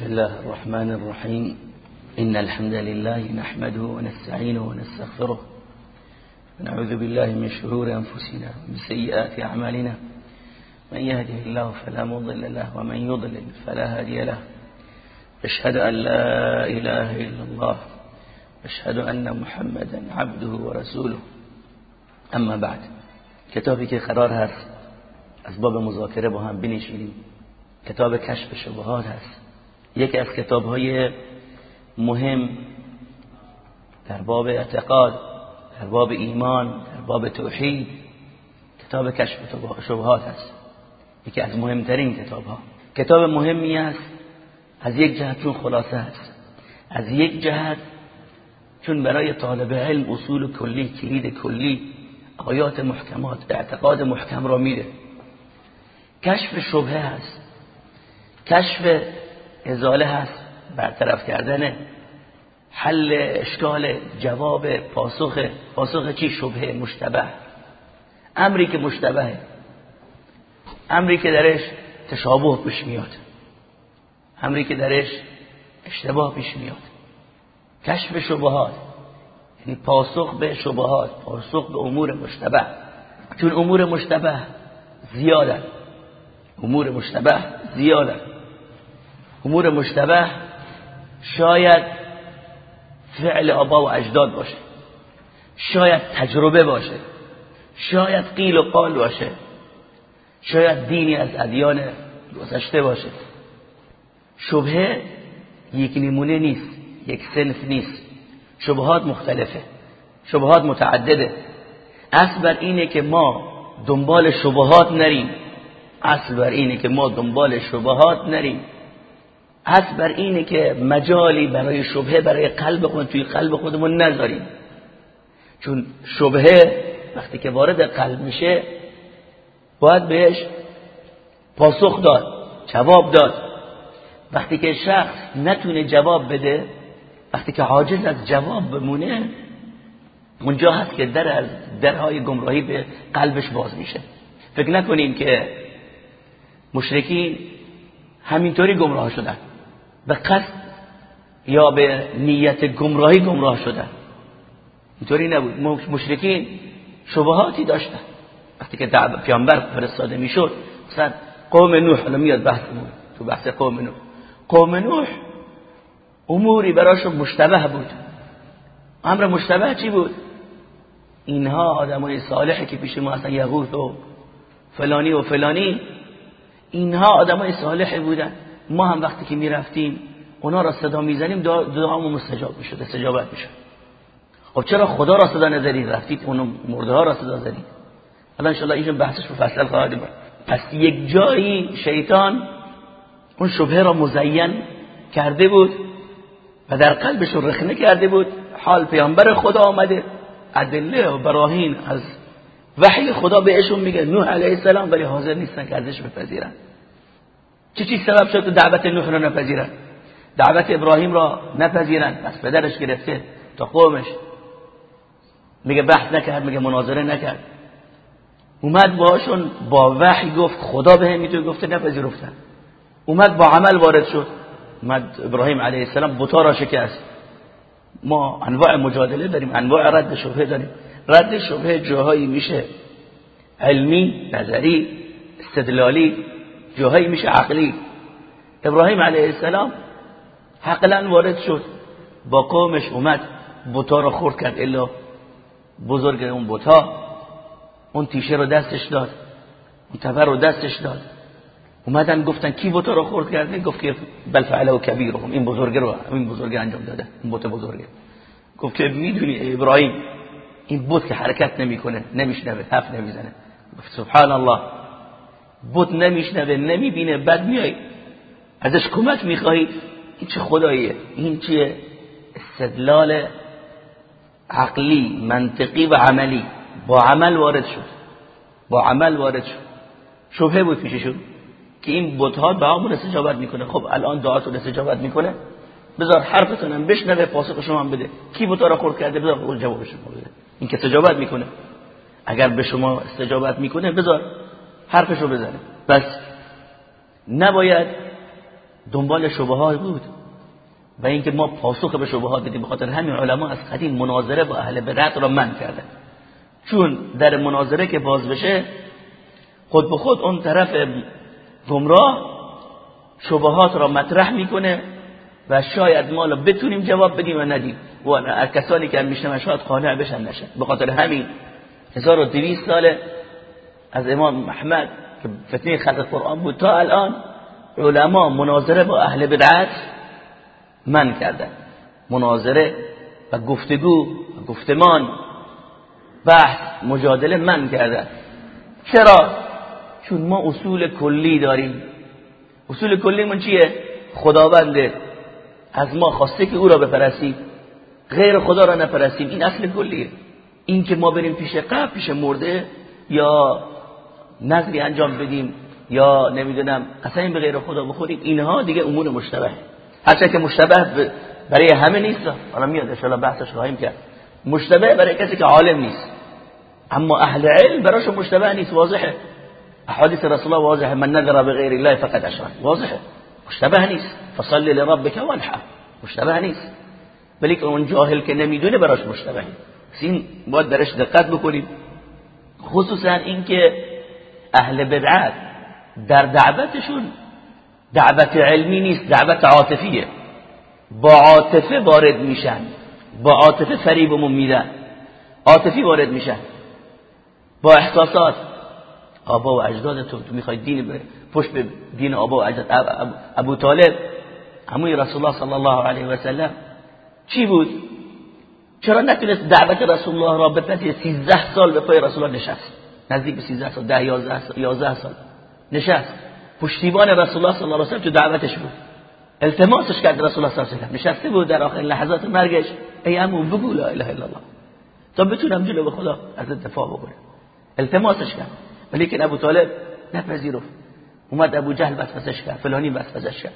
بسم الله الرحمن الرحيم. إن الحمد لله نحمده ونستعينه ونستغفره. ونعوذ بالله من شرور أنفسنا ومن سيئات أعمالنا. من يهده الله فلا مضل له ومن يضلل فلا هادي له. أشهد أن لا إله إلا الله. أشهد أن محمدا عبده ورسوله. اما بعد کتابی که قرار هست از باب مذاکره با هم بنشینیم. کتاب کشف شبهات هست. یکی از کتاب های مهم در باب اعتقاد در باب ایمان در باب توحید کتاب کشف شبهات هست. یکی از مهمترین کتاب ها کتاب مهمی است از یک جهت چون خلاصه هست از یک جهت چون برای طالب علم اصول کلی کلید کلی آیات محکمات اعتقاد محکم را میده. کشف شبهه هست کشف ازاله هست برطرف کردن حل اشکال جواب پاسخ پاسخ چی؟ شبهه مشتبه. امری که مشتبهه امری که درش تشابه پیش میاد. امری که درش اشتباه پیش میاد. کشف شبهات. یعنی پاسخ به شبهات پاسخ به امور مشتبه. چون امور مشتبه زیادن. امور مشتبه زیادن. امور مشتبه شاید فعل آبا و اجداد باشه. شاید تجربه باشه. شاید قیل و قال باشه. شاید دینی از ادیان گذشته باشه. شبهه یک نمونه نیست یک سنف نیست. شبهات مختلفه. شبهات متعدده. اصل بر اینه که ما دنبال شبهات نریم. اصل بر اینه که ما دنبال شبهات نریم. اصل بر اینه که مجالی برای شبهه برای قلب خود توی قلب خودمون نذاریم. چون شبهه وقتی که وارد قلب میشه باید بهش پاسخ داد جواب داد. وقتی که شخص نتونه جواب بده وقتی که حاجز از جواب بمونه اونجا هست که در از درهای گمراهی به قلبش باز میشه. فکر نکنیم که مشرکین همینطوری گمراه شدن. به قصد یا به نیت گمراهی گمراه شدن. اینطوری نبود. مشرکین شبهاتی داشتن. وقتی که پیامبر فرستاده می‌شد مثلا قوم نوح الان میاد بحثمون تو بحث قوم نوح. قوم نوح اموری براشون مشتبه بود. امر مشتبه چی بود؟ اینها آدمای صالحی که پیش ما هستن یغوث و فلانی و فلانی اینها آدمای صالحی بودن. ما هم وقتی که می‌رفتیم اونا را صدا می‌زنیم دعامون مستجاب می‌شد استجابت می‌شد. خب چرا خدا را صدا نزدید؟ رفتید اون مرده ها را صدا زدید. الان ان ایشون بحثش رو فصل خواهد بود. پس یک جایی شیطان اون شبهه را مزین کرده بود و در قلبش رخنه کرده بود. حال پیامبر خدا آمده. ادله و براهین از وحی خدا بهشون میگه. نوح علیه السلام ولی حاضر نیستن که ازش بپذیرن. چه چی سبب شد دعوت نوح را نپذیرن دعوت ابراهیم را نپذیرن پس پدرش گرفته تا قومش. میگه بحث نکرد میگه مناظره نکرد. اومد باهاشون با وحی گفت خدا به می‌تونه گفته نپذیرفتن. اومد با عمل وارد شد. اومد ابراهیم علیه السلام بتا را شکست. ما انواع مجادله داریم انواع رد شبهه داریم. رد شبهه جاهایی میشه. علمی نظری استدلالی. جاهایی میشه عقلی. ابراهیم علیه السلام حقلا وارد شد. با قومش اومد بتا رو خورد کرد الا بزرگ اون بتا اون تیشه رو دستش داد اون تبر رو دستش داد. اومدن گفتن کی بتا رو خورد کرده؟ گفت که بل فعله و کبیرهم. این بزرگه رو این بزرگه انجام داده. این بت بزرگه. گفت که می‌دونی ابراهیم این بت که حرکت نمی‌کنه نمیشنوه حرف نمی‌زنه. گفت سبحان الله. بت نمیشنوه نمی‌بینه بعد میای. ازش کمک می‌خواهی این چه خداییه؟ این چیه؟ استدلال عقلی منطقی و عملی. با عمل وارد شد. با عمل وارد شد. شبهه بود پیششون که این بتها دعامون استجابت می‌کنه. خب الان دعاتون استجابت می‌کنه. بذار حرفتون هم بشنوه پاسخ شما هم بده. کی بتا را خورد کرده؟ بذار جواب شما بده. این که استجابت می‌کنه. اگر به شما استجابت می‌کنه بذار. حرفشو بزنه. بس. نباید دنبال شبهات بود. و اینکه ما پاسخ به شبهات بدیم بخاطر همین علما از قدیم مناظره با اهل بدعت را من کردن. چون در مناظره که باز بشه خود به خود اون طرف گمراه شبهات را مطرح می‌کنه و شاید ما بتونیم جواب بدیم و ندیم. و کسانی که میشنن شاید قانع بشن نشن. به خاطر همین 1200 ساله از امام محمد که فتنه خلق قرآن بود تا الان علما مناظره با اهل بدعت من کردن. مناظره و گفتگو و گفتمان بحث مجادله من کردن. چرا؟ چون ما اصول کلی داریم. اصول کلی من چیه؟ خداونده از ما خواسته که او را بپرستیم. غیر خدا را نپرستیم. این اصل کلیه. این که ما بریم پیش قبل پیش مرده یا نظری انجام بدیم یا نمی‌دونم قسم به غیر خدا بخوریم اینها دیگه امور مشتبه. هرچه که مشتبه برای همه نیست. حالا میاد ان بحثش خواهیم کرد. مشتبه برای کسی که عالم نیست. اما اهل علم براشون مشتبه نیست واضحه. احادیث رسول الله واضحه. من نظر بغیر الله فقد اشرك واضحه. مشتبه نیست. فصل لربك وانحر. مشتبه نیست. ولی که اون جاهل که نمی‌دونه براش مشتبه. این باید درش دقت بکنیم. خصوصا اینکه اهل بدعت. در دعوتشون دعوت علمی نیست دعوت عاطفیه. با عاطفه وارد میشن با عاطفه فریبمون میدن. عاطفی وارد میشن. با احساسات. آبا و اجدادتون تو می‌خوای دین بره پشت به دین آبا و اجداد. ابو طالب هموی رسول الله صلی الله علیه و سلم چی بود؟ چرا نتونست دعوت رسول الله را بپذیره 13 سال به پای رسول الله نشست؟ نزدیک به 13 سال 10 11 سال 11 سال. نشست. پشتیبان رسول الله صلی الله علیه و سلم تو دعوتش بود. التماسش کرد رسول الله صلی الله علیه و سلم. نشسته بود در آخر لحظات مرگش. ای عمو بگو لا اله الا الله. تا بتونم جلو به خدا از دفاع بکنم. التماسش کرد. ولی که ابو طالب نپذیرفت. اومد ابو جهل وسوسش کرد. فلانی وسوسش کرد.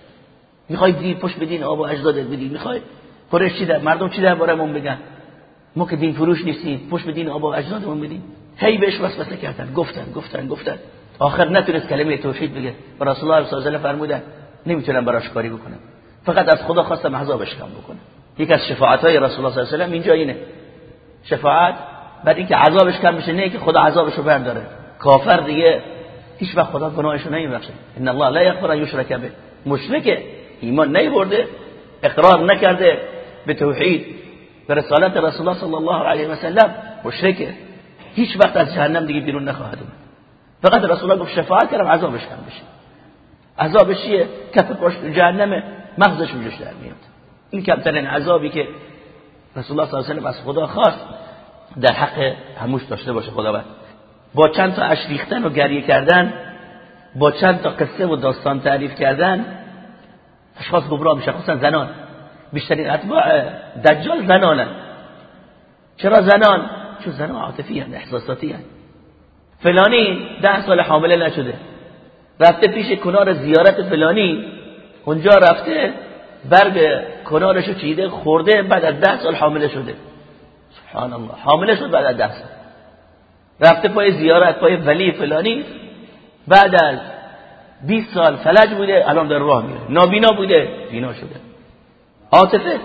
می‌خوای دی پشت بدین آب و اجدادت بدی می‌خوای. قریش چی در مردم چی دربارمون بگن؟ ما که دین فروش نیستیم. پشت بدین آب و اجدادمون بدیم. هی بهش وسوسه کردن. گفتن گفتن گفتن. آخر نتونست کلمه توحید بگه. و رسول الله صلی الله علیه و فرمودن نمی‌تونم براش کاری بکنم فقط از خدا خواستم عذابش کم بکنم یکی از شفاعت های رسول الله صلی الله علیه و اینجا اینه. شفاعت بعد اینکه عذابش کم بشه نه که خدا عذابش رو برداره کافر دیگه هیچ وقت خدا گناهش رو نمیبخشه. ان الله لا یغفر ان یشرک به. مشرک ایمان نیورده اقرار نکرده به توحید. به رسالت رسول الله صلی الله علیه و سلم مشرکه. هیچ وقت از جهنم دیگه بیرون نخواهد اومد. فقط رسول الله گفت شفاعت کردم عذابش کم بشه. عذابش چیه؟ کف پشت جهنم مغزش جوش در میاد. این کمترین عذابی که رسول الله صلی الله علیه و از خدا خواست در حق هموش داشته باشه خداوند. با چند تا اشریختن و گریه کردن با چند تا قصه و داستان تعریف کردن اشخاص گمراه میشن خصوصا زنان. بیشترین اتباع دجال زنانن. چرا زنان؟ چون زنان عاطفی هستند احساساتی هستند. فلانی ده سال حامله نشده. رفته پیش کنار زیارت فلانی. اونجا رفته برگ کنارشو چیده خورده بعد از ده سال حامله شده. سبحان الله حامله شد بعد از ده سال. رفته پای زیارت پای ولی فلانی. بعد از 20 سال فلج بوده الان در راه میره. نابینا بوده بینا شده. عاطفه.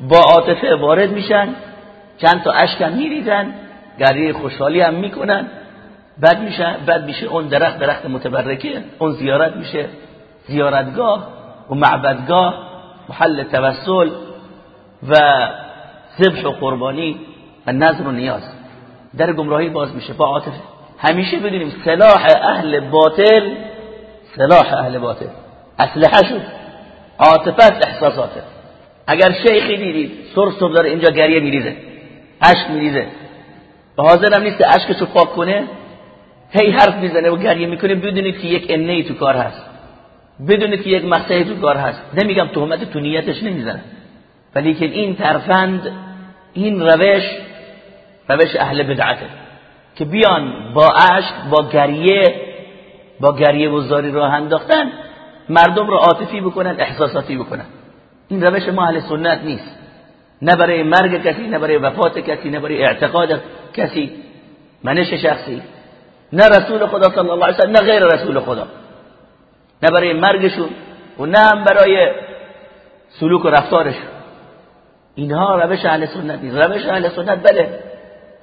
با عاطفه وارد میشن. چند تا اشک هم میریزن گریه خوشحالی هم می‌کنن. بعد میشه بعد میشه اون درخت درخت متبرکه اون زیارت میشه. زیارتگاه و معبدگاه محل توسل و ذبح و قربانی و نظر و نیاز. در گمراهی باز میشه. با عاطفه. همیشه بدونیم سلاح اهل باطل سلاح اهل باطل. اسلحه شد. عاطفه احساساته. اگر شیخی دیدید سر سر داره اینجا گریه میریزه. عشق میریزه. حاضر هم نیست عشقشو پاک کنه هی حرف می‌زنه و گریه می‌کنه بدونید که یک انه تو کار هست. بدونید که یک مسئله تو کار هست. نمیگم تهمت تو نیتش نمی‌زنه. ولی که این ترفند این روش روش اهل بدعته. که بیان با عشق با گریه با گریه و زاری راه انداختن مردم رو عاطفی بکنن احساساتی بکنن. این روش ما اهل سنت نیست. نه برای مرگ کسی نه برای وفات کسی نه برای اعتقاد کسی منش شخصی نه رسول خدا صلی الله علیه و نه غیر رسول خدا. نه برای مرگشون و نه هم برای سلوک و رفتارش اینها روش اهل سنت نیست. روش اهل سنت بله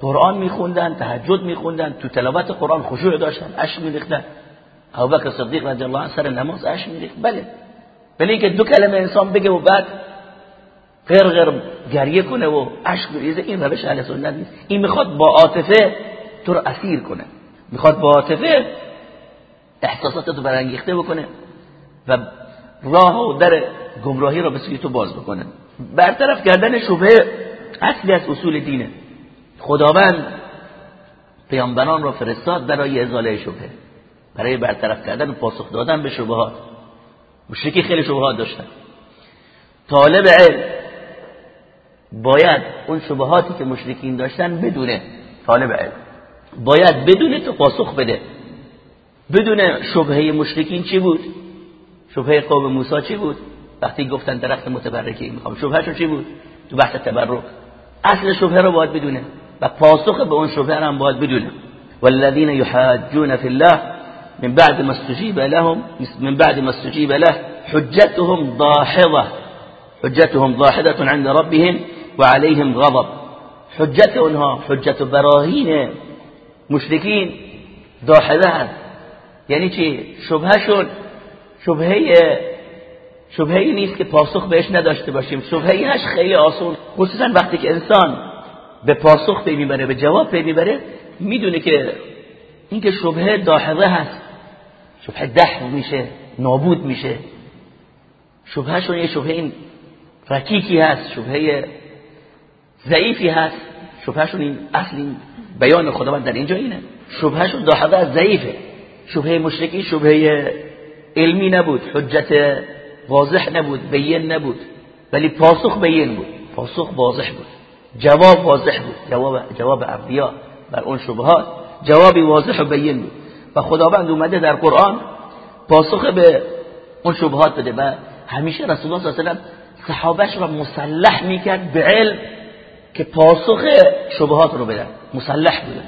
قرآن میخوندن تهجد میخوندن تو تلاوت قرآن خشوع داشتن اش میریختن. ابوبکر صدیق رضی الله عنه سر نماز اش میریخت. بله. ولی اینکه دو کلمه انسان بگه و بعد غیر گریه کنه و اشک بریزه این روش اهل سنت نیست. این می‌خواد با عاطفه تو رو اسیر کنه. می‌خواد با عاطفه احساساتت رو برانگیخته بکنه و راه و در گمراهی رو به سوی تو باز بکنه. برطرف کردن شبهه اصلی از اصول دینه. خداوند پیامبران را فرستاد برای ازاله شبهه. برای برطرف کردن و پاسخ دادن به شبهات. مشرکی خیلی شبهات داشتن. طالب علم باید اون شبهاتی که مشرکین داشتن بدونه. طالب علم. باید بدونه تو پاسخ بده. بدونه شبهه مشرکین چی بود؟ شبهه قوم موسی چی بود؟ وقتی گفتن درخت متبرکی می‌خوام. شبههشون چی بود؟ تو بحث تبرک. اصل شبهه رو باید بدونه. و پاسخ به اون شبهه هم باید بدونه. والذین یحاجون فی الله من بعد ما استجیب لهم من بعد ما استجیب له حجتهم داحضة حجتهم داحضة عند ربهم. وعليهم غضب. حجت اونها حجت براهین مشرکین داحضه هست یعنی چی؟ شبهشون شبهه شبهه نیست که پاسخ بهش نداشته باشیم. شبهه هش خیلی آسون. خصوصا وقتی که انسان به پاسخ پی می‌بره به جواب پی می‌بره می‌دونه که اینکه شبهه داحضه هست. شبهه ده میشه نابود میشه. شبهشون یه شبهه این رکیکی هست. شبهه ضعیفی هست شبهشون این اصلی بیان خداوند در اینجا اینه. شبهشون داحضه از ضعیفه. شبهه مشرکی شبهه علمی نبود حجت واضح نبود بین نبود. ولی پاسخ بین بود. پاسخ واضح بود. جواب واضح بود. جواب جواب انبیا بر اون شبهات. جوابی واضح و بین بود. و خداوند اومده در قرآن پاسخ به اون شبهات بده. و همیشه رسول الله صلی الله علیه و صحابش را مسلح می‌کرد به علم. که پاسخ شبهات رو بدن. مسلح بودن.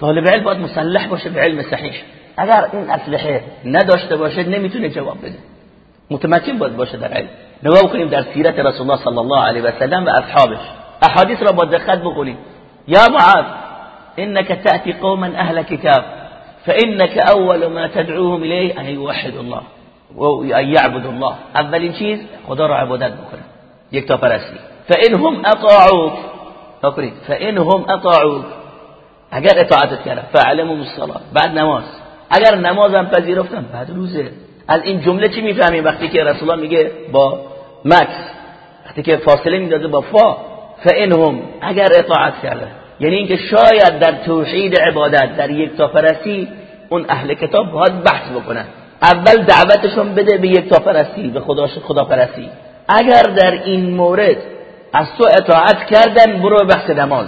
طالب علم باید مسلح باشه به علم صحیح. اگر این اسلحه نداشته باشه نمی‌تونه جواب بده. متمکن باید باشه در علم. نگاه کنیم در سیرت رسول الله صلی الله علیه و سلم و اصحابش. احادیث را با دقت بخونیم. یا معاذ انك تأتي قوما اهل كتاب فانك اول ما تدعوهم اليه ان يوحدوا الله و ان يعبدوا الله. اولین چیز خدا را عبادت بکنن یک تا پرستی. فانهم اطاعوك فکنید فانهم اطاعوك اگر اطاعتت کردن. فعلمهم الصلاه بعد نماز. اگر نمازم پذیرفتن بعد روزه. از این جمله چی می‌فهمیم؟ وقتی که رسول الله میگه با مکس وقتی که فاصله میدازه با فا. فانهم اگر اطاعت کرده یعنی اینکه شاید در توحید عبادت در یک تا پرستی اون اهل کتاب باید بحث بکنن. اول دعوتشون بده به یک تا پرستی به خدا خدا پرستی اگر در این مورد از تو اطاعت کردن برو بحث نماز.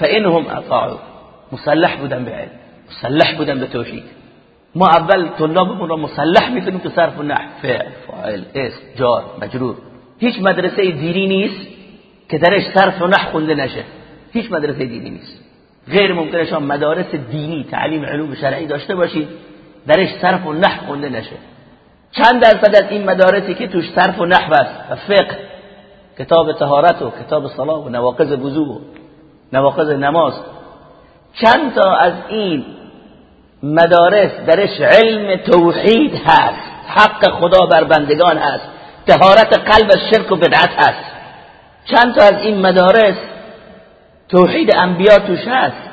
فانهم اطاعوا مسلح بودن به علم. مسلح بودن به توحید. ما اول طلابمون را مسلح می‌کنیم تو صرف و نحو. فعل فاعل اسم جار مجرور. هیچ مدرسه دینی نیست که درش صرف و نحو خونده نشه. هیچ مدرسه دینی نیست. غیر ممکنه شما مدارس دینی تعلیم علوم شرعی داشته باشید درش صرف و نحو خونده نشه. چند درصد از این مدارسی که توش صرف و نحو است؟ و فقه. کتاب طهارت و کتاب صلاه و نواقض وضو و نواقض نماز. چند تا از این مدارس درش علم توحید هست حق خدا بر بندگان هست تهارت قلب شرک و بدعت هست. چند تا از این مدارس توحید انبیا توش هست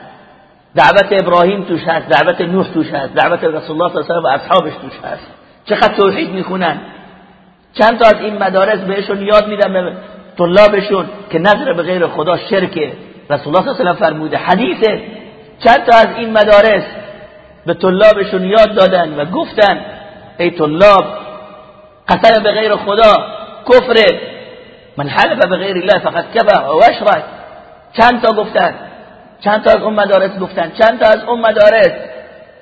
دعوت ابراهیم توش هست دعوت نوح توش هست دعوت رسول الله صلی الله علیه و اصحابش توش هست. چقدر توحید می‌خونن؟ چند تا از این مدارس بهشون یاد میدن طلابشون که نظر به غیر خدا شرک رسول الله صلی الله علیه فرموده حدیثه. چند تا از این مدارس به طلابشون یاد دادن و گفتن ای طلاب قسم به غیر خدا کفر من حلف به غیر الله فقط کفر و اشرک. چند تا گفتن چند تا از اون مدارس گفتن چند تا از اون مدارس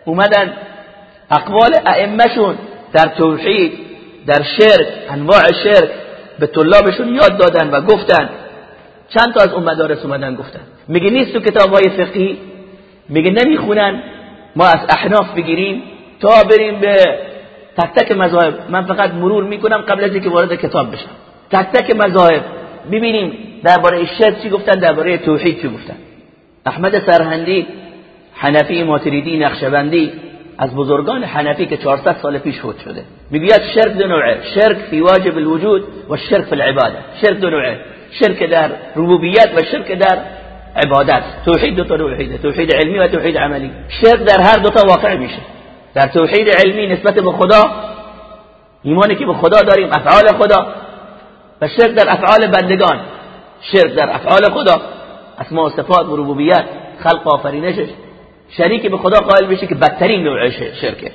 اومدن. اقوال ائمهشون در توحید در شرک انواع شرک به طلابشون یاد دادن و گفتن. چند تا از اون مدارس اومدن گفتن. میگه نیست تو کتاب های فقهی. میگه نمی‌خونن. ما از احناف بگیریم تا بریم به تک تک مذاهب. من فقط مرور می‌کنم قبل از اینکه وارد کتاب بشم. تک تک مذاهب. ببینیم درباره شرک چی گفتن درباره توحید چی گفتن. احمد سرهندی حنفی ماتریدی نقشبندی از بزرگان حنفی که 400 سال پیش فوت شده. میگوید شرک دو نوعه شرک فی واجب الوجود و شرک فی العبادة. شرک دو نوعه شرک در ربوبیت و شرک در عبادت توحید دو تا نوعه توحید علمی و توحید عملی شرک در هر دو تا واقع میشه در توحید علمی نسبت به خدا ایمانی که به أفعال خدا. و شرک در أفعال بندگان شرک در أفعال خدا. أسماء و صفات و خلق و آفرینشش شریک به خدا قائل بشه که بدترین نوع شرکه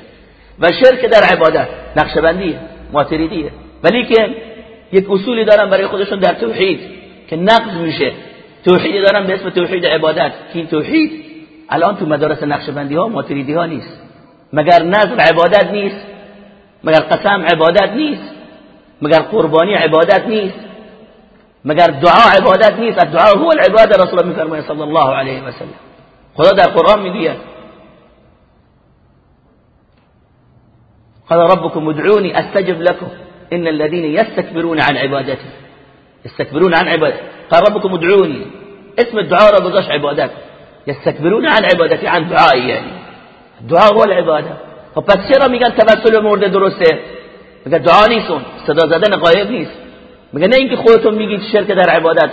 و شرک در عبادت نقشبندیه ماتریدیه. ولی که یک اصولی دارن برای خودشون در توحید که نقض میشه. توحیدی دارن به اسم توحید عبادت که این توحید الان تو مدارس نقشبندی ها ماتریدی ها نیست. مگر نظر عبادت نیست مگر قسم عبادت نیست مگر قربانی عبادت نیست مگر دعا عبادت نیست. الدعاء هو العباده رسول الله صلی الله علیه و سلم. خدا در قرآن میگه قال ربكم ادعوني أستجب لكم. إن الذين يستكبرون عن عبادتي. يستكبرون عن عبادتي. قال ربكم ادعوني. اسم الدعاء را گذاشت عبادت يستكبرون عن عبادتي عن دعائي يعني. الدعاء هو العبادة. خب پس چرا میگن توسل مورد درسته میگن دعا نیستون صدا زدن غایب نیست میگن نه اینکه خودتون میگید شرک در عبادت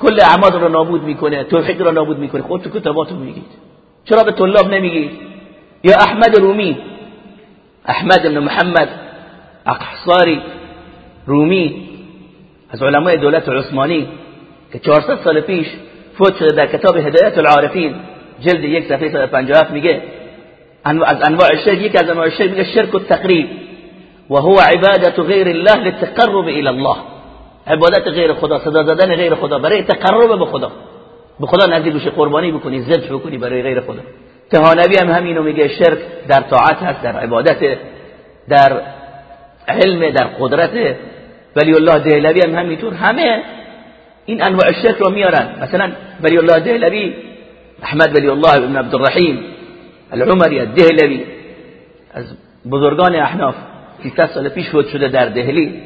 کل أعمال رو نابود میکنه توحید رو نابود میکنه خود تو کتاباتون میگید چرا به طلاب نمیگید؟ یا أحمد رومی أحمد بن محمد اقحصاری رومی از علمای دولت عثمانی که 400 سال پیش فوت شده در کتاب هدایت العارفین جلد یک صفحه 157 میگه از انواع شرک یک از انواع شرک میگه شرک التقریب و هو عبادت غیر الله للتقرب إلى الله. عبادت غیر خدا صدا زدن غیر خدا برای تقرب به خدا. به خدا نزدیک بشی قربانی بکنی ذبح بکنی برای غیر خدا. تهانوی هم همینو میگه شرک در طاعت هست در عبادت در علم در قدرت. ولی الله دهلوی هم همینطور. همه این انواع شرک رو میارن. مثلا ولی الله دهلوی احمد ولی الله ابن عبد الرحیم العمری الدهلوی. از بزرگان احناف 300 سال پیش فوت شده در دهلی.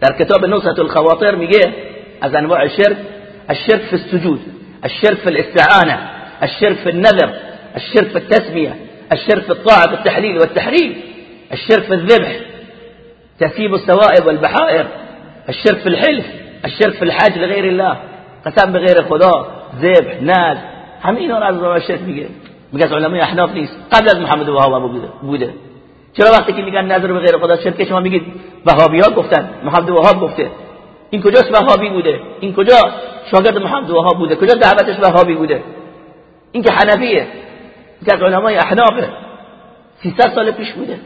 در کتاب نصرة الخواطر میگه از انواع الشرك الشرك في السجود الشرك في الاستعانة الشرك في النذر. الشرك في التسمية الشرك في الطاعة في التحليل والتحريم الشرك في الذبح تسيب السوائب والبحائر الشرك في الحلف الشرك في الحاج لغير الله قسم بغير خدا ذبح ناز همین اون از انواع الشرك میگه میگه علمای أحناف نیست قبل از محمد وهاب بوده چرا وقتی که میگن نظر به غیر خدا؟ شرک شما میگید وهابی ها گفتن محمد وهاب گفته این کجاست وهابی بوده این کجا شاگرد محمد وهاب بوده کجا دعوتش وهابی بوده این که حنفیه که از علمای احنافه 300 سال پیش بوده.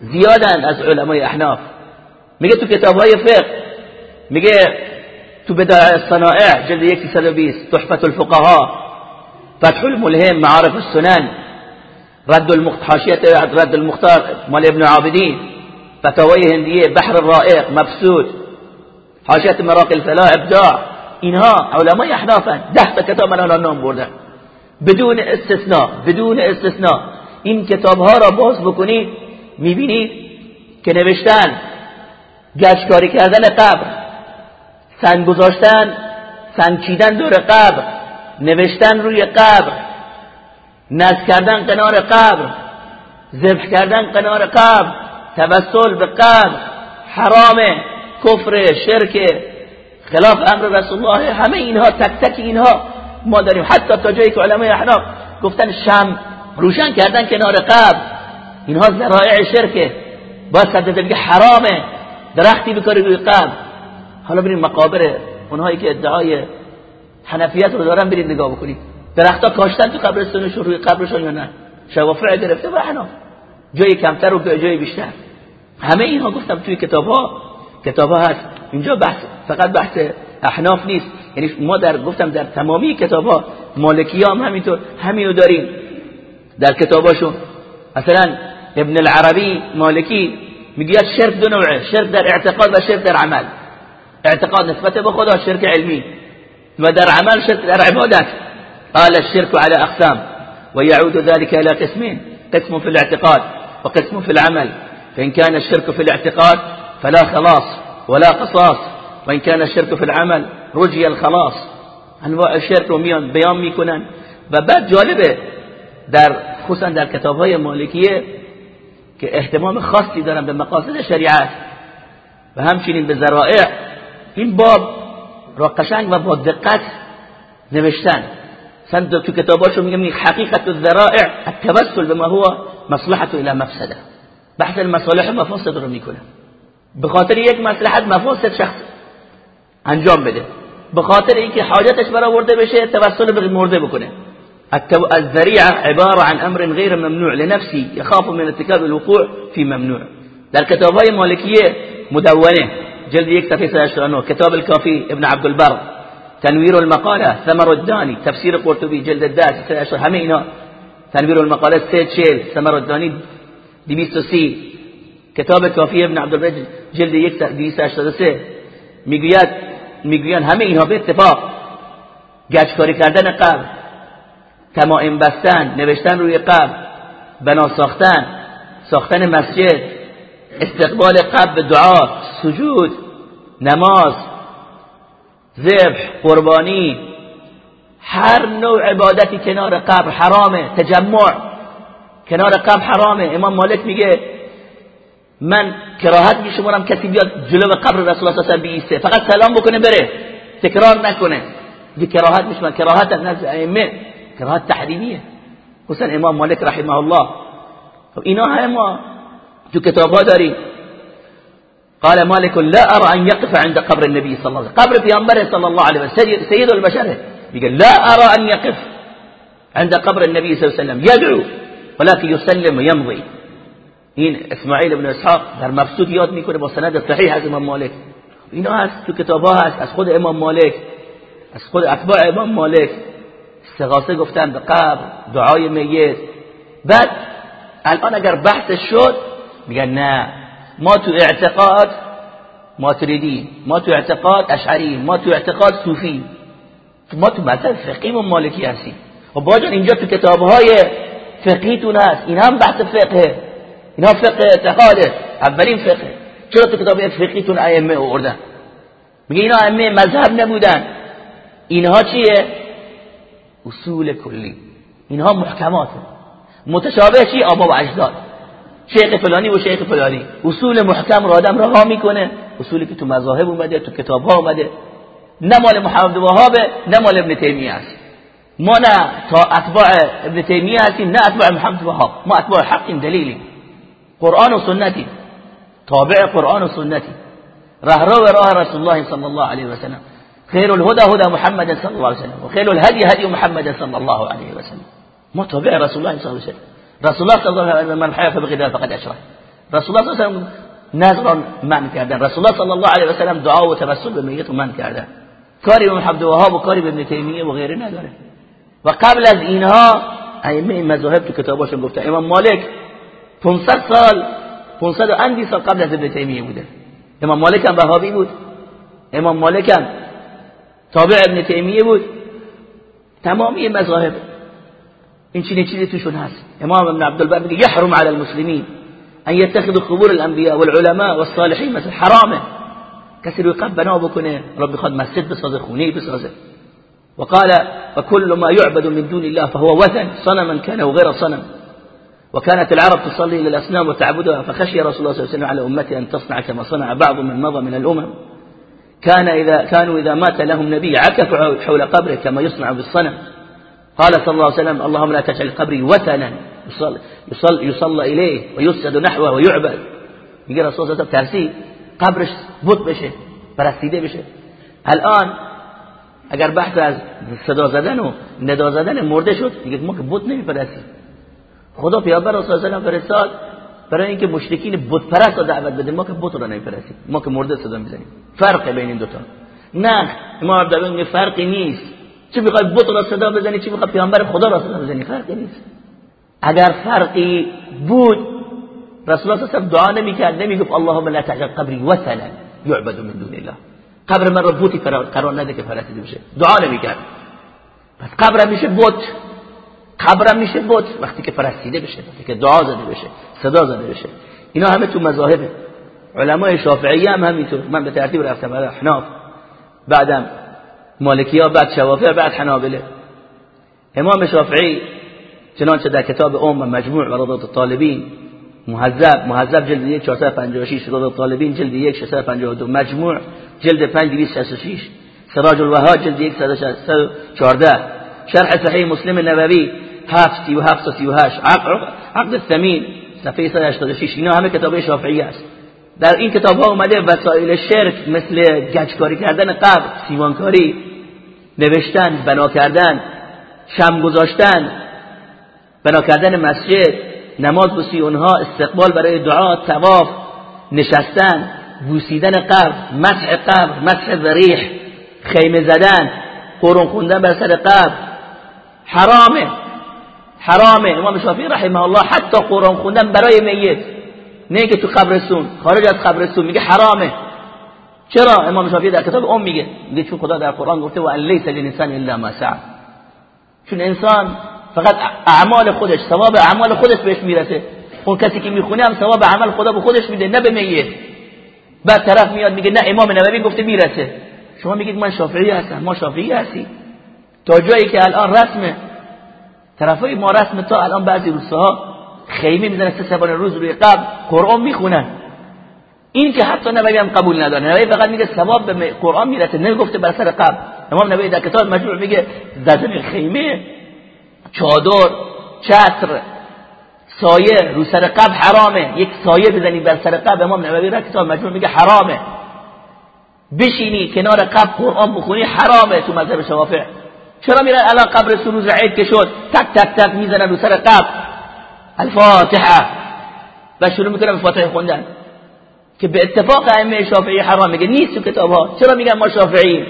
زیادن از علمای أحناف. میگه تو کتاب های فقه میگه تو بدایع الصنائع جلد 120 تحفة الفقهاء فتح الملهم معارف السنن رد المحاشية رد المختار مال ابن عابدين فتاوی هندیه بحر الرائق مبسوط حاشیت مراقل الفلاح ابداع. اینها علمای أحنافن. ده تا کتاب من نام بردن. بدون استثناء بدون استثناء. این کتاب ها را باز بکنید می‌بینید که نوشتن گشکاری کردن قبر سنگ گذاشتن سنگ چیدن دور قبر نوشتن روی قبر نز کردن کنار قبر ذبح کردن کنار قبر توسل به قبر حرام کفر شرک خلاف امر رسول الله همه اینها تک تک اینها ما داریم. حتی تا جایی که علمای احناف گفتن شم روشن کردن کنار قبر. اینها ذرائع شرکه باید صدد بگه حرامه. درختی بکاری روی قبر. حالا بریم مقابر اونهایی که ادعای حنفیت رو دارن برید نگاه بکنید درختها کاشتن تو قبرستانشون روی قبرشون یا نه؟ شوافع گرفته و حنا جای کمتر و جای بیشتر. همه اینها گفتم توی کتاب ها کتاب ها هست. اینجا بحث فقط بحث احناف نیست. یعنی ما در گفتم در تمامی کتاب ها مالکی هم همینطور همینو داریم. در کتاباشون مثلا ابن العربی مالکی میگه شرک دو نوعه شرک در اعتقاد و شرک در عمل. اعتقاد نسبت به خدا شرک علمی. و در عمل شرک در عبادت. قال الشرك على أقسام ويعود ذلك إلى قسمين قسم في الاعتقاد وقسم في العمل. فإن كان الشرك في الاعتقاد فلا خلاص ولا قصاص. وإن كان الشرك في العمل رجي الخلاص. انواع الشرك رو میان بیان می‌کنن. و بعد جالبه در خصوصا در کتاب های مالکیه که احتمام خاصی دارن به مقاصد شریعت. و همچنین به ذرائع. این باب را قشنگ و با دقت نوشتن. مثلا تو کتاباشو میگم حقیقت الذرائع التوسل به ما هو مصلحت الى مفسده. بحث المصالح مفاسد رو می‌کنه به خاطر یک مصلحت مفاسد شخص انجام بده. به خاطر اینکه حاجتش برآورده بشه توسل به مرده بکنه. الذريعة عبارة عن أمر غير ممنوع لنفسي يخاف من ارتكاب الوقوع في ممنوع. در کتاب های مالکیه مدونه جلد یک صفحه 189 کتاب الكافي ابن عبد البر تنوير المقالة ثمر الداني تفسير قرطبي جلد الداس همه اینا. تنویر المقاله سه چل ثمر الداني 230 کتاب کافی ابن عبد البر جلد یک 283 می‌گوید می‌گویند همه اینها به اتفاق گچکاری کردن قبر تمائم بستن نوشتن روی قبر بنا ساختن ساختن مسجد استقبال قبر دعا سجود نماز ذبح قربانی هر نوع عبادتی کنار قبر حرامه تجمع کنار قبر حرامه. امام مالک میگه من کراهت میشمارم کسی بیاد جلو قبر رسول الله صلی الله علیه فقط سلام بکنه بره. تکرار نکنه. دی کراهت میشمار کراهت از نزد ائمه. کراهت تحریمیه. حسن امام مالک رحمه الله. خب اینا هم تو کتابا داری قال مالك لا أرى أن يقف عند قبر النبي صلى الله عليه وسلم. قبر في صلى الله عليه وسلم سيد البشر. يقول لا أرى أن يقف عند قبر النبي صلى الله عليه وسلم يدعو ولكن يسلم ويمضي. این اسماعیل ابن اسحاق در مبسوط یاد می‌کنه با سند صحیح از امام مالک. اینا هست تو کتاب ها هست از خود امام مالک از خود اتباع امام مالک. استغاثه گفتن به قبر دعای میت. بعد الان اگر بحث شد میگن نه. ما تو اعتقاد ماتریدی ما تو اعتقاد اشعری ما تو اعتقاد صوفی. ما تو مذهب فقهی و مالکی هستیم. و با اینجا تو کتاب های فقهیتون هست. این هم بحث فقهه اینا فقه اعتقاده. اولین فقه. چرا تو کتاب فقهیتون ائمه آوردن؟ میگه اینا ائمه مذهب نبودن. اینها چیه؟ اصول کلی. اینها محکمات. متشابه چی؟ آبا و اجداد. شیخ فلانی و شیخ فلانی. اصول محکم را آدم رها می‌کنه. اصولی که تو مذاهب اومده تو کتاب ها اومده. نه مال محمد وهابه نه مال ابن تیمیه است. ما نه تا اتباع ابن تیمیه هستیم نه اتباع محمد وهاب. ما اتباع حقیم دلیلی قرآن و سنتی. تابع قرآن و سنتی. رهرو راه رسول الله صلی الله علیه و سلم. خیر الهدى هدى محمد صلی الله علیه و سلم. و خیر الهدی هدی محمد صلی الله علیه و سلم. ما تابع رسول الله صلی الله علیه و سلم. رسول الله صلی الله علیه و سلم من حیف بغیر فقد اشرك. رسول الله صلی الله علیه و سلم نظر من کردن. رسول الله صلی الله علیه و سلم دعا و توسل به میت من کردن. کاری به محمد وهاب و کاری به ابن تیمیه و غیره نداره. و قبل از اینها ائمه مذاهب تو کتاباشون گفته امام مالک 500 سال 500 و اندی سال قبل از ابن تیمیه بوده. امام مالک هم وهابی بود. امام مالک هم تابع ابن تیمیه بود. تمامی مذاهب این چیزی چیزی توشون هست. امام ابن عبدالبر میگه یحرم علی المسلمین ان يتخذوا قبور الانبیاء والعلماء والصالحین مثل حرامه. کسی روی قبر بنا بکنه را بخواد مسجد بسازه خونه بسازه. وقال وكل ما يعبد من دون الله فهو وثن صنما كان وغير صنم. وكانت العرب تصلي إلى الأصنام وتعبدها فخشي رسول الله صلى الله عليه وسلم على أمته أن تصنع كما صنع بعض من مضى من الأمم. كان إذا كانوا إذا مات لهم نبي عكفوا حول قبره كما يصنع بالصنم. قال صلى الله عليه وسلم اللهم لا تجعل قبري وثنا يصلى, يصلى, يصلى إليه ويسجد نحوه ويعبد. يقول رسول الله صلى الله عليه وسلم قبرش بط بشه پرستیده بشه. الآن اگر بحث از صدا زدن و ندا زدن مرده شد. دیگه ما که خدا پیامبر رسول الله علیه فرستاد برای اینکه مشرکین بت پرست رو دعوت بده. ما که بت رو نمیپرستیم. ما که مرده صدا می‌زنیم. فرق بین این دو تا نه ما میگه فرقی نیست. چه می‌خوای بت رو صدا بزنی؟ چه می‌خوای پیامبر خدا رو صدا بزنی؟ فرقی نیست. اگر فرقی بود رسول الله صلی الله دعا نمی‌کرد. نمی‌گفت اللهم لا تجعل قبری وثنا يعبد من دون الله. قبر من رو بوتی قرار نده که پرستیده بشه. دعا نمی‌کرد. پس قبر میشه بت. قبرم میشه بود وقتی که پرستیده بشه وقتی که دعا زده بشه صدا زده بشه. اینا همه تو مذاهبه. علمای شافعی هم همینطور. من به ترتیب رفتم بعد احناف. بعدم مالکی ها بعد شوافع بعد حنابله. امام شافعی چنانچه در کتاب ام مجموع و رضات الطالبین مهذب مهذب جلد 1 456 رضات الطالبین جلد 1 652 مجموع جلد 5 266 سراج الوهاد جلد 1 114 شرح صحیح مسلم نبوی 7 37 38 عقد عقد الثمین صفحه 186 اینا همه کتاب شافعی است. در این کتاب ها اومده وسایل شرک مثل گچکاری کردن قبر سیمانکاری نوشتن بنا کردن شم گذاشتن بنا کردن مسجد نماز بسی اونها استقبال برای دعا تواف نشستن بوسیدن قبر مسح قبر مسح ذریح خیمه زدن قرون خوندن بر سر قبر. حرامه. حرامه. امام شافعی رحمه الله حتی قرآن خوندن برای میت. نه که تو قبرستون خارج از قبرستون میگه حرامه. چرا؟ امام شافعی در کتاب ام میگه. میگه چون خدا در قرآن گفته و ان لیس للانسان الا ما سعى. چون انسان فقط اعمال خودش ثواب اعمال خودش بهش می‌رسه. اون کسی که می‌خونه هم ثواب عمل خدا به خودش میده نه به میت. بعد طرف میاد میگه نه امام نووی گفته می‌رسه. شما میگید من شافعی هستم. ما شافعی هستی تا جایی که الان رسمه. طرفای ما رسم تا الان بعضی روزها خیمه می‌زنه سه سبان روز روی قبل قرآن می‌خونن این که حتی نبی هم قبول نداره. نبی فقط میگه ثواب به قرآن می‌رسه نگفته بر سر قبل امام نبی در کتاب مجموع میگه زدن خیمه چادر چتر سایه رو سر قبل حرامه. یک سایه بزنی بر سر قبل امام نبی در کتاب مجموع میگه حرامه. بشینی کنار قبل قرآن بخونی حرامه تو مذهب شوافع. چرا میرن الان قبر روز عید که شد؟ تک تک تک می‌زنن رو سر قبر. الفاتحه. و شروع می‌کنن به فاتحه خوندن. که به اتفاق ائمه شافعی حرام میگه. نیست تو کتاب ها چرا میگن ما شافعی؟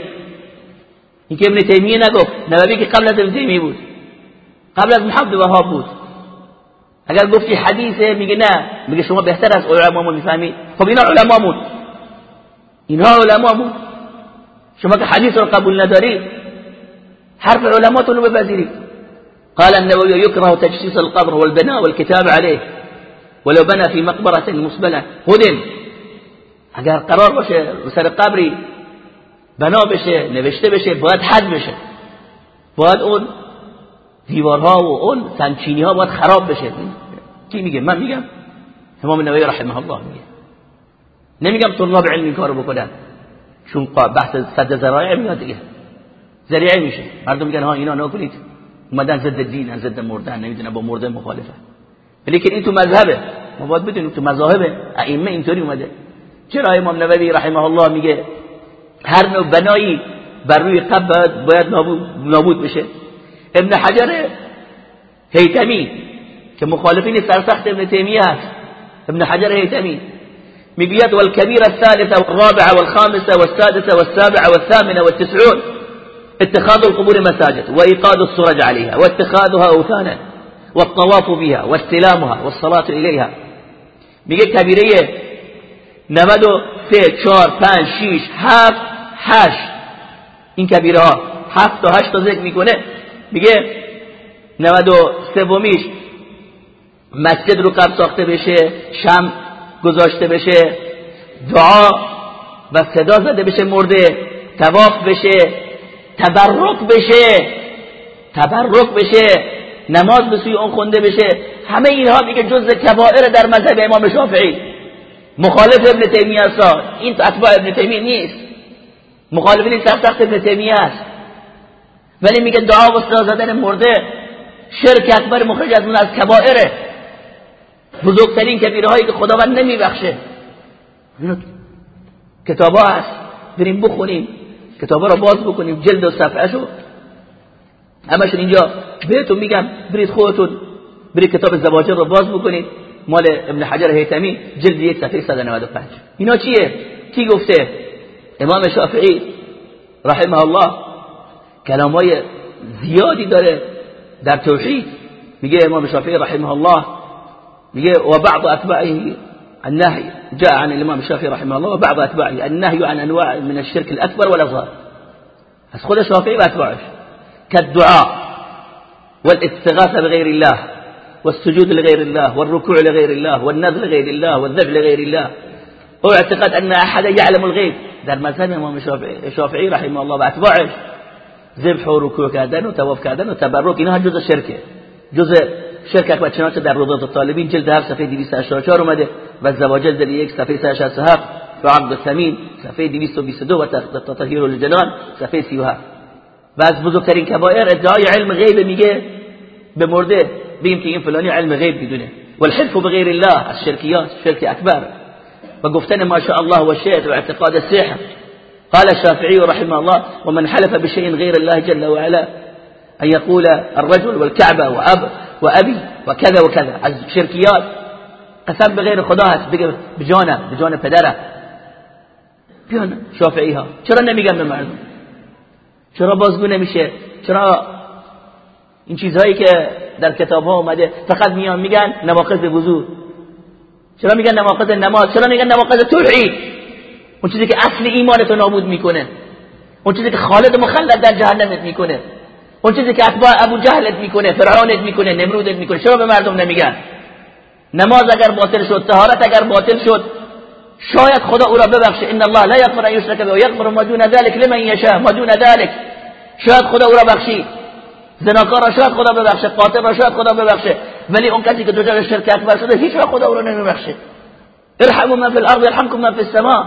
که ابن تیمیه نگفت. نبوی که قبل از ابن تیمیه بود. قبل از محمد وهاب بود. اگر گفتی حدیثه میگه نه. میگه شما بهتر از علمامون می‌فهمید. خب اینا علمامون. اینها علمامون. شما که حدیث رو قبول ندارید حرف رو بپذیرید قال النووي يكره تجسيس القبر والبناء والكتاب عليه. ولو بنى في مقبرة مسبلة. هدم اگر قرار باشه سر قبری بنا بشه نوشته بشه باید حد بشه. باید اون دیوارها و اون سنچینی ها باید خراب بشه. کی میگه؟ من میگم. امام نووی رحمه الله میگه. نمیگم طلاب علم این کارو بکنن. چون بحث صد ذرایع میاد دیگه. ذریعه میشه. مردم میگن ها اینا نکنید اومدن ضد دین ضد مردن نمی‌دونه با مرده مخالفه ولی که این تو مذهبه. ما باید بدونیم تو مذاهب ائمه اینطوری اومده. چرا امام نووی رحمه الله میگه هر نوع بنایی بر روی قبر باید نابود بشه؟ ابن حجر هیتمی که مخالفین سرسخت ابن تیمیه هست. ابن حجر هیتمی می‌گوید والكبيرة الثالثة والرابعة والخامسة والسادسة والسابعة والثامنة والتسعون. اتخاذ القبور مساجد وإيقاد السرج عليها واتخاذها أوثانا والطواف بها واستلامها والصلاة إليها. میگه کبیره 93 4 5 6 7 8 این کبیره ها 7 تا 8 تا ذکر می‌کنه. میگه 93 ومیش مسجد رو قبل ساخته بشه شم گذاشته بشه دعا و صدا زده بشه مرده تواف بشه. تبرک بشه. تبرک بشه. نماز به سوی اون خونده بشه. همه اینها میگه جز کبائر در مذهب امام شافعی. مخالف ابن تیمیه است این اتباع ابن تیمیه نیست. مخالفین سخت ابن تیمیه است ولی میگه دعا و صدا زدن مرده شرک اکبر مخرج از اون از کبائره. بزرگترین کبیره هایی که خداوند نمیبخشه. کتاب ها هست. بریم بخونیم. کتابا رو باز بکنیم جلد و صفحه شو همشون اینجا بهتون میگم برید خودتون برید کتاب زواجر رو باز بکنید. مال ابن حجر هیتمی جلد یک صفحه 195 اینا چیه؟ کی گفته؟ امام شافعی رحمه الله کلامای زیادی داره در توحید. میگه امام شافعی رحمه الله میگه و بعض اتباعه. النهي جاء عن الإمام الشافعي رحمه الله وبعض أتباعه النهي عن أنواع من الشرك الأكبر والأصغر. بس خذ الشافعي وأتباعه كالدعاء والاستغاثة بغير الله والسجود لغير الله والركوع لغير الله والنذر لغير الله والذبح لغير الله. أو اعتقاد أن احد يعلم الغيب. در مذهب امام شافعی رحمه الله اتباعش ذبح و رکوع کردن و طواف کردن و تبرک اینها جزء شرکه جزء شرک اکبر چنانچه در روضات الطالبین جلد 7 صفحه 284 اومده و زواجل در یک صفحه 167 و عبد الثمین صفحه 222 و تطهیر الجنان صفحه 37 و از بزرگترین کبائر ادعای علم غیب میگه به مرده بیم که این فلانی علم غیب بدونه. والحلف بغیر الله از شرکیات شرک اکبر. و گفتن ما شاء الله و شئت و اعتقاد السحر قال الشافعي رحمه الله ومن حلف بشيء غير الله جل وعلا أن يقول الرجل والكعبة وأب وأبي وكذا وكذا. از شركيات قسم بغير خدا هست بگه بجانه بجانه پدره بیان شافعی ها چرا نمیگن به مردم؟ چرا بازگو نمیشه؟ چرا این چیزهایی که در کتاب ها اومده فقط میان میگن نواقض وضو چرا میگن نواقض نماز؟ چرا میگن نواقض توحید؟ اون چیزی که اصل ایمانت رو نابود می‌کنه. اون چیزی که خالد مخلد در جهنمت می‌کنه. اون چیزی که اتباع ابو جهلت می‌کنه فرعونت می‌کنه نمرودت می‌کنه چرا به مردم نمیگن. نماز اگر باطل شد طهارت اگر باطل شد شاید خدا او را ببخشه. ان الله لا یغفر ان یشرک به و یغفر ما دون ذلك لمن یشاء ما دون ذلك شاید خدا او را بخشی. زناکار را شاید خدا ببخشه قاتل را شاید خدا ببخشه. ولی اون کسی که دچار شرک اکبر شده هیچ وقت خدا او را نمیبخشه. ارحموا من فی الارض يرحمكم من فی السماء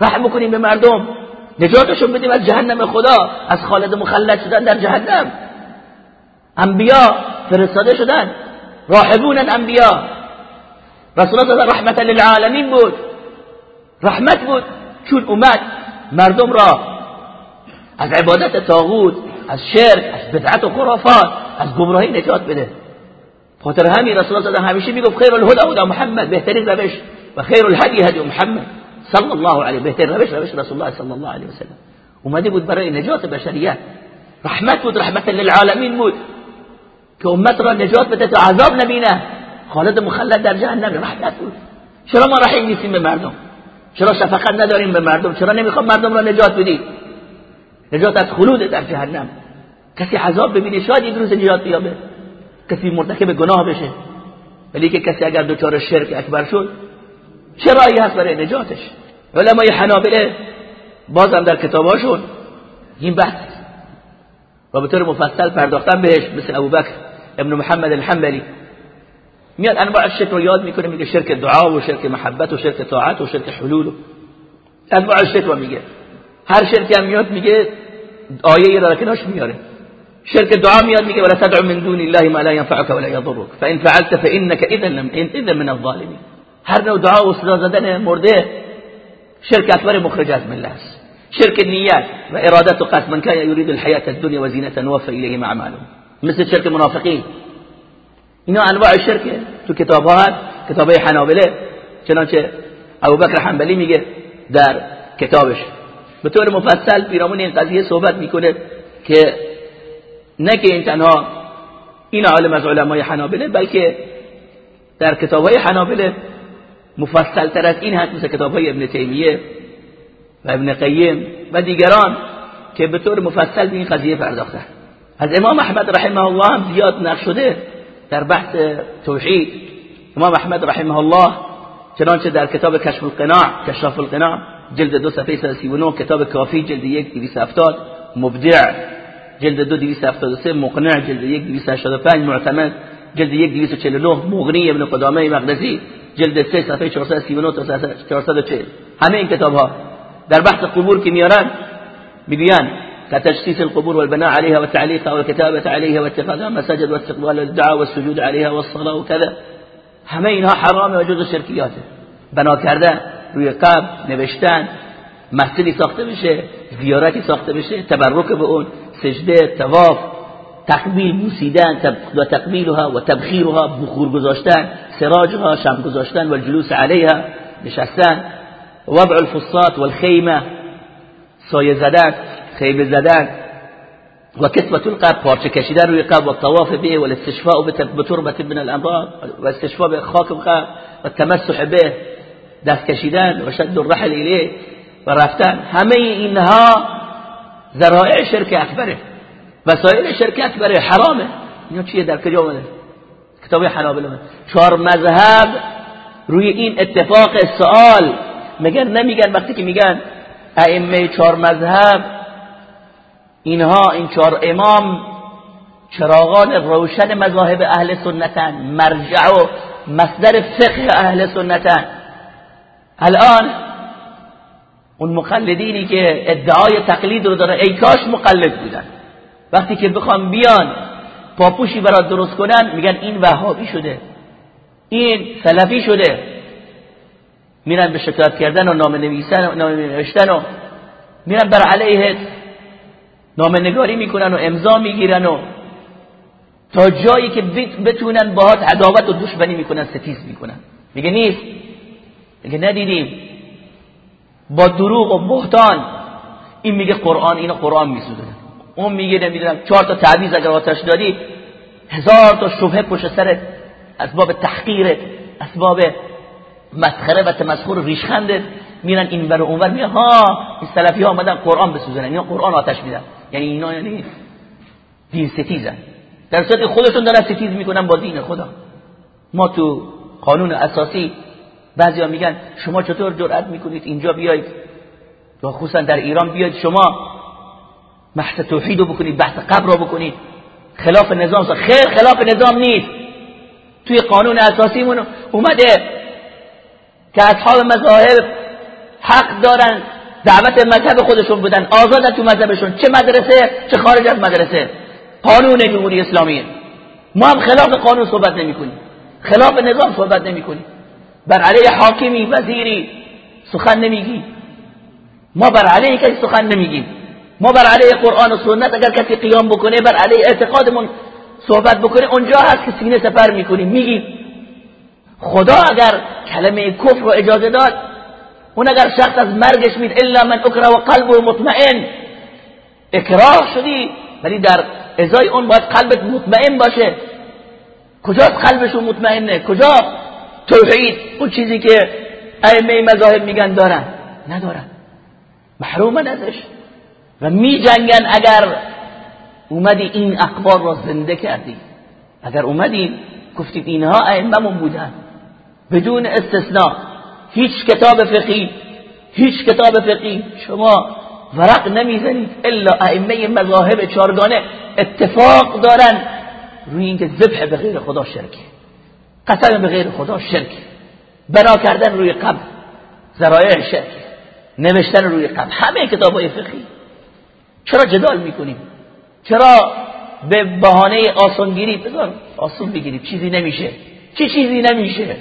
رحم به مردم. نجاتشون بدیم از جهنم خدا از خالد مخلد شدن در جهنم. انبیا فرستاده شدن. راحبون انبیا. رسول الله رحمت للعالمین بود. رحمت بود. چون اومد مردم را از عبادت تاغوت از شرک از بدعت و خرافات از گمراهی نجات بده. خاطر همین رسول الله همیشه می‌گفت خیر الهدى هدى محمد بهترین روش و خیر الهدی هدی محمد. الله علیه بهترین روش روش رسول الله صلی الله علیه و سلم اومده بود برای نجات بشریت رحمت بود رحمت للعالمین بود. که امت را نجات بده تا عذاب نبینه. خالد مخلد در جهنم رحمت بود. چرا ما رحیم نیستیم به مردم؟ چرا شفقت نداریم به مردم؟ چرا نمی‌خوام مردم را نجات بدیم؟ نجات از خلود در جهنم. کسی عذاب ببینه شاید یک روز نجات بیابه. کسی مرتکب گناه بشه. ولی که کسی اگر دچار شرک اکبر شد چه رایی هست برای نجاتش. علمای حنابله بازم در کتاباشون این بحث و به طور مفصل پرداختن بهش مثل ابوبکر ابن محمد الحنبلی. میاد انواع الشرک رو یاد می‌کنه میگه شرک دعا و شرک محبت و شرک طاعت و شرک حلول. و انواع الشرک رو میگه. هر شرکی هم میاد میگه آیه را کناش میاره. شرك الدعاء مياد میگه ولا تدعو من دون الله ما لا ينفعك ولا يضرك. فإن فعلت فإنك إذا لم إذا من الظالمين. هر نوع دعا و صدا زدن مرده شرك اکبر مخرج از مله است. شرك النيات و ارادت و قصد من كان يريد الحياة الدنيا وزينة نوفى إليهم أعمالهم مثل شرك المنافقين اینا انواع شرک تو کتاب ها کتاب حنابله. چنانچه ابو بکر حنبلی میگه در کتابش. به طور مفصل پیرامون این قضیه صحبت می‌کنه که نه که این تنها این عالم از علمای حنابله بلکه در کتاب های حنابله مفصل تر از این هست مثل کتاب های ابن تیمیه و ابن قیم و دیگران که به طور مفصل به این قضیه پرداخته از امام احمد رحمه الله هم زیاد نقش در بحث توحید. امام احمد رحمه الله چنانچه در کتاب کشف القناع کشاف القناع جلد دو صفحه 39 کتاب کافی جلد یک 270 مبدع جلد دو 273 مقنع جلد یک 285 معتمد جلد یک 249 مغنی ابن قدامه مقدسی. جلد 3 صفحه 439 تا 440 همه این کتاب ها در بحث قبور که میارن می‌گوین كتجسيس القبور والبناء عليها والتعليق والكتابة عليها واتخاذها مساجد واستقبال الدعاء والسجود عليها والصلاة وكذا همه اینها حرام و جز شرکیاته بنا کردن روی قبر نوشتن مسجدی ساخته بشه زیارتی ساخته بشه تبرک به اون سجده تواف تقبیل موسیدن و تقبیلها و تبخیرها بخور گذاشتن. سراجها شم گذاشتن و الجلوس علیها نشستن. وضع الفصات والخیمه سایه زدن خیمه زدن. و کتبت القبر پارچه کشیدن روی قبر و طواف به و الاستشفاء بتربت من الامراض و استشفاء به خاک قبر و تمسح به دست کشیدن و شد الرحل الیه و رفتن. همه اینها ذرائع شرک اکبره. وسایل شرک اکبره. حرامه. اینا چیه؟ در کجا اومده؟ کتاب حنابلة چهار مذهب روی این اتفاق سوال. میگن نمیگن وقتی که میگن ائمه چهار مذهب اینها این چهار امام چراغان روشن مذاهب اهل سنتن مرجع و مصدر فقه اهل سنتن. الان اون مقلدینی که ادعای تقلید رو داره ای کاش مقلد بودن. وقتی که بخوام بیان پاپوشی برات درست کنن میگن این وهابی شده این سلفی شده. میرن به شکایت کردن و نام نویسن و نام نوشتن و میرن بر علیه نام نگاری می‌کنن و امضا می‌گیرن و تا جایی که بتونن باهات عداوت و دشمنی می‌کنن ستیز می‌کنن. میگه نیست. میگه ندیدیم. با دروغ و بهتان. این میگه قرآن اینو قرآن میسوزونه. اون میگه نمی‌دونم چهار تا تعویض اگر آتش دادی هزار تا شبهه پشت سر اسباب تحقیر اسباب مسخره و تمسخر و ریشخنده. میرن این ور اونور میگن ها این سلفی ها آمدن قرآن بسوزنن اینا قرآن آتش میدن. یعنی اینا یعنی دین ستیزن. در صورت خودشون دارن ستیز می‌کنن با دین خدا. ما تو قانون اساسی بعضیا میگن شما چطور جرأت می‌کنید اینجا بیاید؟ یا خصوصا در ایران بیاید شما بحث توحید رو بکنید بحث قبر رو بکنید. خلاف نظام خیر خلاف نظام نیست. توی قانون اساسیمون اومده که اصحاب مذاهب حق دارن دعوت مذهب خودشون بودن آزادن تو مذهبشون. چه مدرسه چه خارج از مدرسه. قانون جمهوری اسلامی. ما هم خلاف قانون صحبت نمی کنیم خلاف نظام صحبت نمی کنیم بر علیه حاکمی وزیری سخن نمیگی. ما بر علیه کسی سخن نمیگیم. ما بر علیه قرآن و سنت اگر کسی قیام بکنه بر علیه اعتقادمون صحبت بکنه اونجا هست که سینه سپر می‌کنیم. میگیم خدا اگر کلمه کفر رو اجازه داد اون اگر شخص از مرگش مید الا من اکره و قلب و مطمئن. اکراه شدی ولی در ازای اون باید قلبت مطمئن باشه. کجاست قلبشون مطمئنه؟ کجا؟ توحید اون چیزی که ائمه مذاهب میگن دارن. ندارن. محرومن ازش. و می جنگن اگر اومدی این اخبار را زنده کردی. اگر اومدی گفتید اینها ائممون بودن. بدون استثناء. هیچ کتاب فقهی هیچ کتاب فقهی. شما ورق نمی‌زنید الا ائمه مذاهب چارگانه اتفاق دارن. روی اینکه ذبح به غیر خدا شرکه قسم به غیر خدا شرک. بنا کردن روی قبر. ذرایع شرک. نوشتن روی قبر. همه کتاب های فقهی. چرا جدال می‌کنیم؟ چرا به بهانه آسانگیری بذار آسون بگیریم چیزی نمیشه. چی چیزی نمیشه؟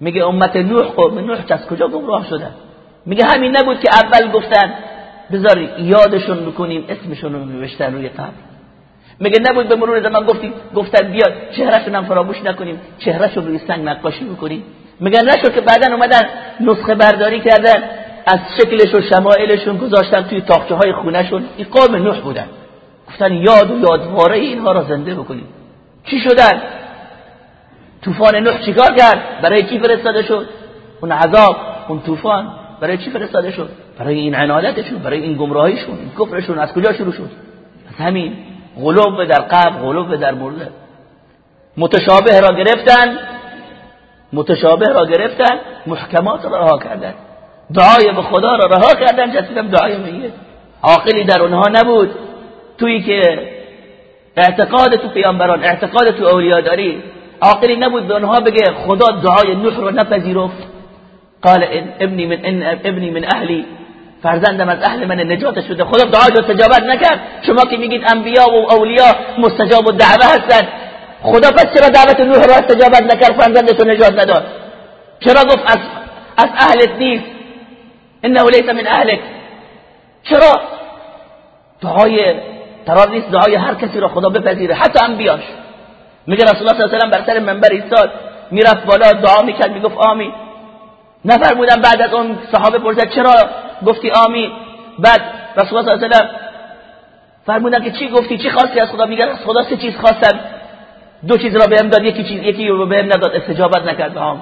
میگه امت نوح قوم نوح از کجا گمراه شدن میگه همین نبود که اول گفتن بذار یادشون بکنیم اسمشون رو نوشتن روی قبر. میگه نبود به مرور زمان گفتیم گفتن بیاد چهرهشون هم فراموش نکنیم چهرهشون روی سنگ نقاشی بکنیم. میگه نشد که بعدا اومدن نسخه برداری کردن. از شکلش و شمایلشون گذاشتن توی تاخچه های خونهشون. این قوم نوح بودن. گفتن یاد و یادواره اینها را زنده بکنیم چی شدن؟ طوفان نوح چیکار کرد؟ برای چی فرستاده شد؟ اون عذاب اون طوفان برای چی فرستاده شد؟ برای این عنادتشون برای این گمراهیشون این کفرشون از کجا شروع شد؟ از همین غلوب در قبل غلوب در مرده. متشابه را گرفتن متشابه را گرفتن محکمات را رها کردن. دعای به خدا را رها کردن جسیدم دعای میگه. عاقلی در اونها نبود. توی که اعتقاد تو پیامبران اعتقاد تو اولیاء داری عاقلی نبود به اونها بگه خدا دعای نوح رو نپذیرفت. قال ابنی من ان ابنی من اهلی فرزندم از اهل من نجات شده. خدا دعا رو استجابت نکرد. شما که میگید انبیا و اولیا مستجاب و دعوه هستن خدا پس چرا دعوت نوح رو استجابت نکرد؟ فرزندتو نجات نداد. چرا گفت از از اهلت نیست؟ انه لیس من اهلک چرا؟ دعای قرار نیست دعای هر کسی رو خدا بپذیره. حتی انبیاش. میگه رسول الله صلی الله علیه و بر سر منبر ایستاد می‌رفت بالا دعا می‌کرد می‌گفت آمین. نفرمودن بعد از اون صحابه پرسید چرا گفتی آمین؟ بعد رسول الله صلی الله علیه و فرمودن که چی گفتی؟ چی خواستی از خدا؟ میگن از خدا سه چیز خواستن دو چیز را بهم داد یکی چیز یکی رو بهم نداد استجابت نکرد دعام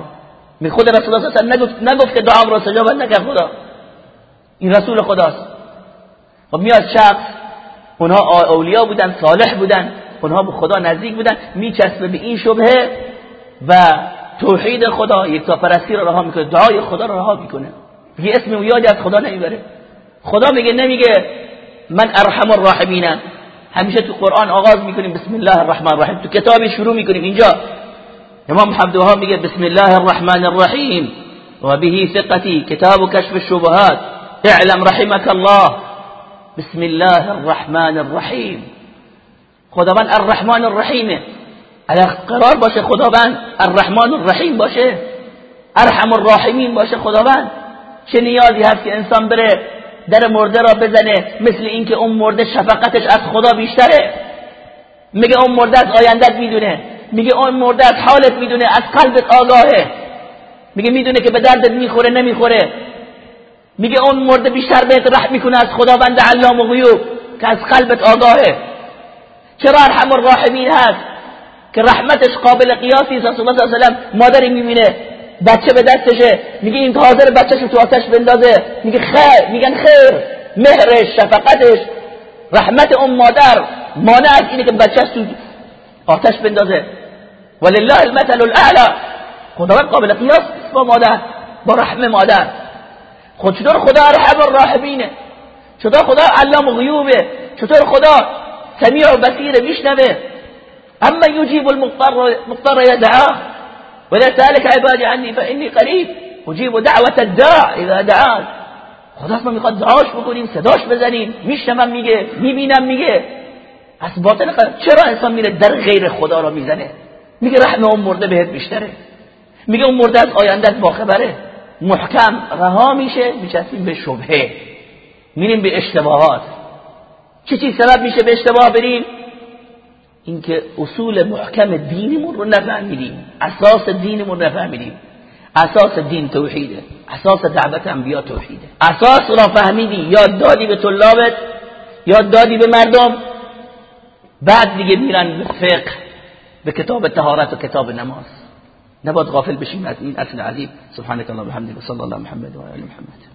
می خود رسول الله صلی الله علیه و نگفت نگفت که دعام رو استجابت نکرد خدا. این رسول خداست. خب میاد شخص اونها اولیا بودن صالح بودن اونها به خدا نزدیک بودن میچسبه به این شبهه و توحید خدا یک پرستی رو رها می‌کنه دعای خدا رو رها می‌کنه. یه اسم و یادی از خدا نمی‌بره. خدا میگه نمیگه من ارحم الراحمینم همیشه تو قرآن آغاز می‌کنیم بسم الله الرحمن الرحیم. تو کتابی شروع می‌کنیم اینجا. امام محمد میگه بسم الله الرحمن الرحیم. و به ثقتی کتاب کشف الشبهات اعلم رحمك الله بسم الله الرحمن الرحیم. خداوند الرحمن الرحیمه. قرار باشه خداوند الرحمن الرحیم باشه ارحم الراحمین باشه خداوند. چه نیازی هست که انسان بره در مرده را بزنه؟ مثل اینکه اون مرده شفقتش از خدا بیشتره. میگه اون مرده از آیندت می‌دونه. میگه اون مرده از حالت می‌دونه از قلبت آگاهه. میگه می‌دونه که به دردت می‌خوره نمی‌خوره. میگه اون مرده بیشتر بهت رحم می‌کنه از خداوند علام و غیوب که از قلبت آگاهه. چرا ارحم الراحمین هست؟ که رحمتش قابل قیاسی است. رسول الله صلی مادری می‌بینه بچه به دستشه. میگه این حاضر بچهش تو آتش بندازه. میگه خیر میگن خیر. مهرش شفقتش. رحمت اون مادر مانع از اینه که بچهش تو آتش بندازه. ولله المثل الاعلى. خداوند قابل قیاس با مادر با رحم مادر. خود چطور خدا ارحم الراحمینه چطور خدا علام غیوبه چطور خدا سمیع و بصیر میشنوه؟ اما یجیب المضطر مضطر یدعاه ولا سالك عبادي عني فاني قریب. اجیب دعوت الداع اذا دعان. خدا ما می‌خواد دعاش بکنیم صداش بزنیم. میشنوم میگه می‌بینم میگه. از باطن چرا انسان میره در غیر خدا را می‌زنه؟ میگه رحم اون مرده بهت بیشتره. میگه اون مرده از آیندت باخبره. محکم رها میشه میچسبیم به شبهه. میریم به اشتباهات. چه چیز سبب میشه به اشتباه بریم؟ اینکه اصول محکم دینمون رو نفهمیدیم. اساس دینمون نفهمیدیم. اساس دین توحیده. اساس دعوت انبیا توحیده. اساس را فهمیدی یاد دادی به طلابت یاد دادی به مردم. بعد دیگه میرن به فقه به کتاب تهارت و کتاب نماز. نبقى غافل بشيء مين قتل عذيب سبحانك اللهم وبحمدك صلى الله محمد وعلى محمد.